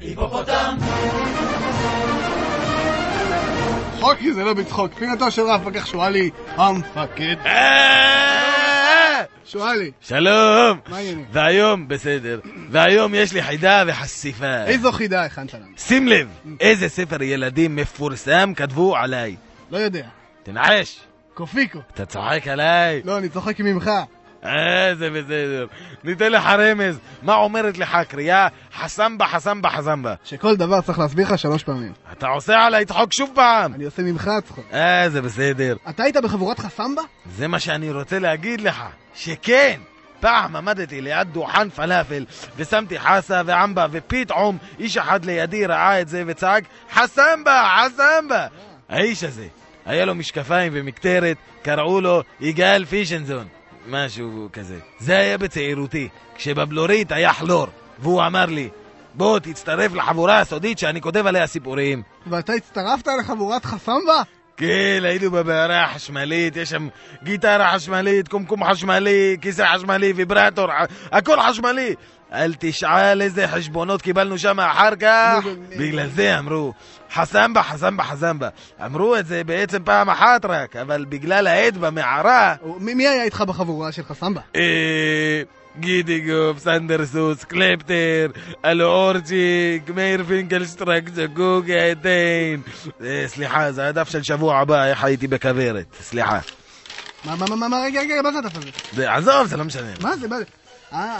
היפופוטם! צחוקי זה לא בצחוק, פינתו של רב פקח שואלי, המפקד. אה! שואלי, שלום! מה העניינים? והיום, בסדר, והיום יש לי חידה וחשיפה. איזו חידה הכנת לנו? שים לב, איזה ספר ילדים מפורסם כתבו עליי. לא יודע. תנחש, קופיקו. אתה צוחק עליי? לא, אני צוחק ממך. אה, זה בסדר. ניתן לך רמז. מה אומרת לך הקריאה? חסמבה, חסמבה, חסמבה. שכל דבר צריך להסביר לך שלוש פעמים. אתה עושה עליי צחוק שוב פעם. אני עושה ממך צחוק. אה, זה בסדר. אתה היית בחבורת חסמבה? זה מה שאני רוצה להגיד לך, שכן. פעם עמדתי ליד דוכן פלאפל ושמתי חסה ועמבה ופתאום איש אחד לידי ראה את זה וצעק חסמבה, חסמבה האיש הזה, היה לו משקפיים ומקטרת, קראו לו יגאל פישנזון משהו כזה. זה היה בצעירותי, כשבבלורית היה כלור והוא אמר לי בוא תצטרף לחבורה הסודית שאני כותב עליה סיפורים ואתה הצטרפת לחבורת חסמבה? כן, היינו במערה החשמלית, יש שם גיטרה חשמלית, קומקום חשמלי, כיסא חשמלי, ויברטור, הכל חשמלי. אל תשאל איזה חשבונות קיבלנו שם אחר כך. בגלל זה אמרו, חסמבה, חסמבה, חסמבה. אמרו את זה בעצם פעם אחת רק, אבל בגלל העד במערה... מי היה איתך בחבורה של חסמבה? אה, גידיגוף, סנדרסוס, קלפטר, אלאורצ'יק, מאיר פינקלסטרק, זגוג, עדיין. אה, סליחה, זה הדף של שבוע הבא, איך הייתי בכוורת. סליחה. מה, מה, מה, מה, רגע, רגע, מה זה הדף הזה? זה- עזוב, זה לא משנה. מה זה, מה זה? אה,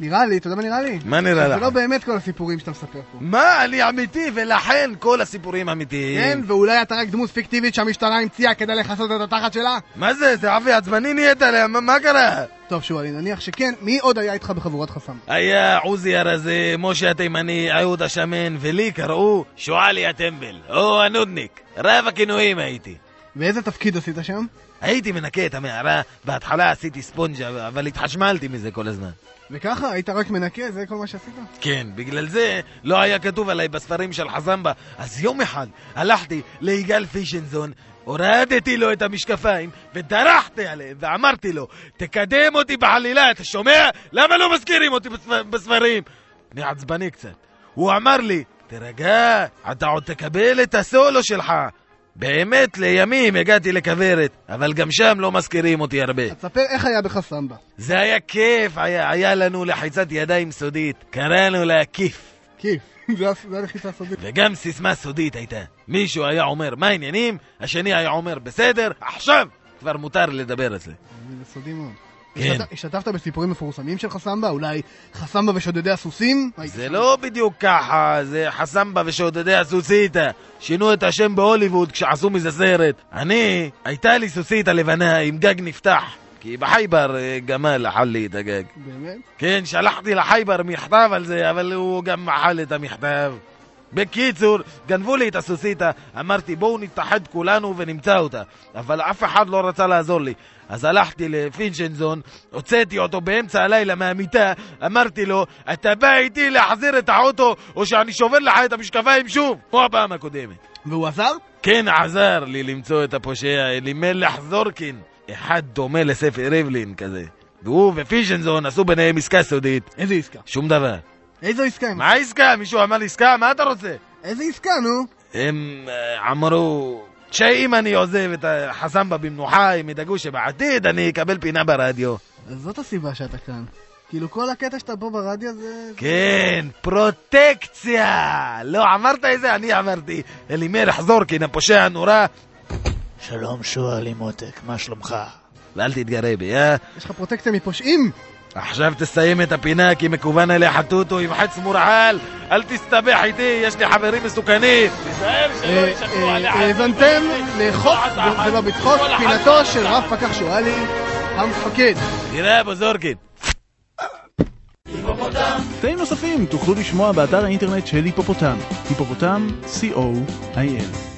נראה לי, אתה יודע מה נראה לי? מה נראה זה לך? לא באמת כל הסיפורים שאתה מספר פה. מה, אני אמיתי, ולכן כל הסיפורים אמיתיים. כן, ואולי אתה רק דמות פיקטיבית שהמשטרה המציאה כדי לכסות את התחת שלה? מה זה, זה אבי עצבני נהיית עליה, מה- מה קרה? טוב, שואלי, נניח שכן, מי עוד היה איתך בחבורת חסמבה? היה עוזי הרזה, משה התימני, אהוד השמן, ולי קראו שועלי הטמבל, או הנודניק. רב הכינויים הייתי. ואיזה תפקיד עשית שם? הייתי מנקה את המערה, בהתחלה עשיתי ספונג'ה, אבל התחשמלתי מזה כל הזמן. וככה, היית רק מנקה, זה כל מה שעשית? כן, בגלל זה לא היה כתוב עליי בספרים של חזמבה. אז יום אחד הלכתי ליגאל פישנזון, הורדתי לו את המשקפיים ודרכתי עליהם ואמרתי לו, תקדם אותי בחלילה, אתה שומע? למה לא מזכירים אותי בספ- בספרים? אני עצבני קצת. הוא אמר לי, תירגע, אתה עוד תקבל את הסולו שלך. באמת, לימים הגעתי לכוורת, אבל גם שם לא מזכירים אותי הרבה. אז תספר איך היה בחסמבה. זה היה כיף, היה, היה לנו לחיצת ידיים סודית, קראנו לה כיף. כיף, זה הלחיצה הסודית. וגם סיסמה סודית הייתה. מישהו היה אומר, מה העניינים? השני היה אומר, בסדר, עכשיו כבר מותר לדבר על זה. זה סודי מאוד. כן. השתת- השתתפת בסיפורים מפורסמים של חסמבה? אולי חסמבה ושודדי הסוסים? זה לא בדיוק ככה, זה חסמבה ושודדי הסוסיתא. שינו את השם בהוליווד כשעשו מזה סרט. אני, הייתה לי סוסיתא לבנה עם גג נפתח. כי בחייבר אה, גמל אכל לי את הגג. באמת? כן, שלחתי לחייבר מכתב על זה, אבל הוא גם אכל את המכתב. בקיצור, גנבו לי את הסוסיתא, אמרתי בואו נתאחד כולנו ונמצא אותה, אבל אף אחד לא רצה לעזור לי. אז הלכתי לפינצ'נזון, הוצאתי אותו באמצע הלילה מהמיטה, אמרתי לו, אתה בא איתי להחזיר את האוטו, או שאני שובר לך את המשקפיים שוב, כמו הפעם הקודמת. והוא עזר? כן עזר לי למצוא את הפושע, אלימלך זורקין, אחד דומה לספר ריבלין כזה. והוא ופישנזון עשו ביניהם עסקה סודית. איזה עסקה? שום דבר. איזו עסקה הם? מה העסקה? מישהו אמר לי עסקה? מה אתה רוצה? איזה עסקה, נו? הם אה, אמרו שאם אני עוזב את החסמבה במנוחה, הם ידאגו שבעתיד אני אקבל פינה ברדיו. אז זאת הסיבה שאתה כאן. כאילו כל הקטע שאתה פה ברדיו זה... כן, פרוטקציה! לא אמרת את זה? אני אמרתי. אלימלך זורקין, הפושע הנורא. שלום שואלי מותק, מה שלומך? ואל תתגרה בי, אה? יש לך פרוטקציה מפושעים? עכשיו תסיים את הפינה כי מקוון עליה חטוטו עם חץ מורעל אל תסתבך איתי, יש לי חברים מסוכנים תיזהר שלא אה, ישקרו אה, עליה האזנתם לחוק, זה לא בצחוק, פינתו של רב פקח שואלי, המפקד. תראה אבו זורקין קטעים נוספים תוכלו לשמוע באתר האינטרנט של היפופוטם, היפופוטם, co.il.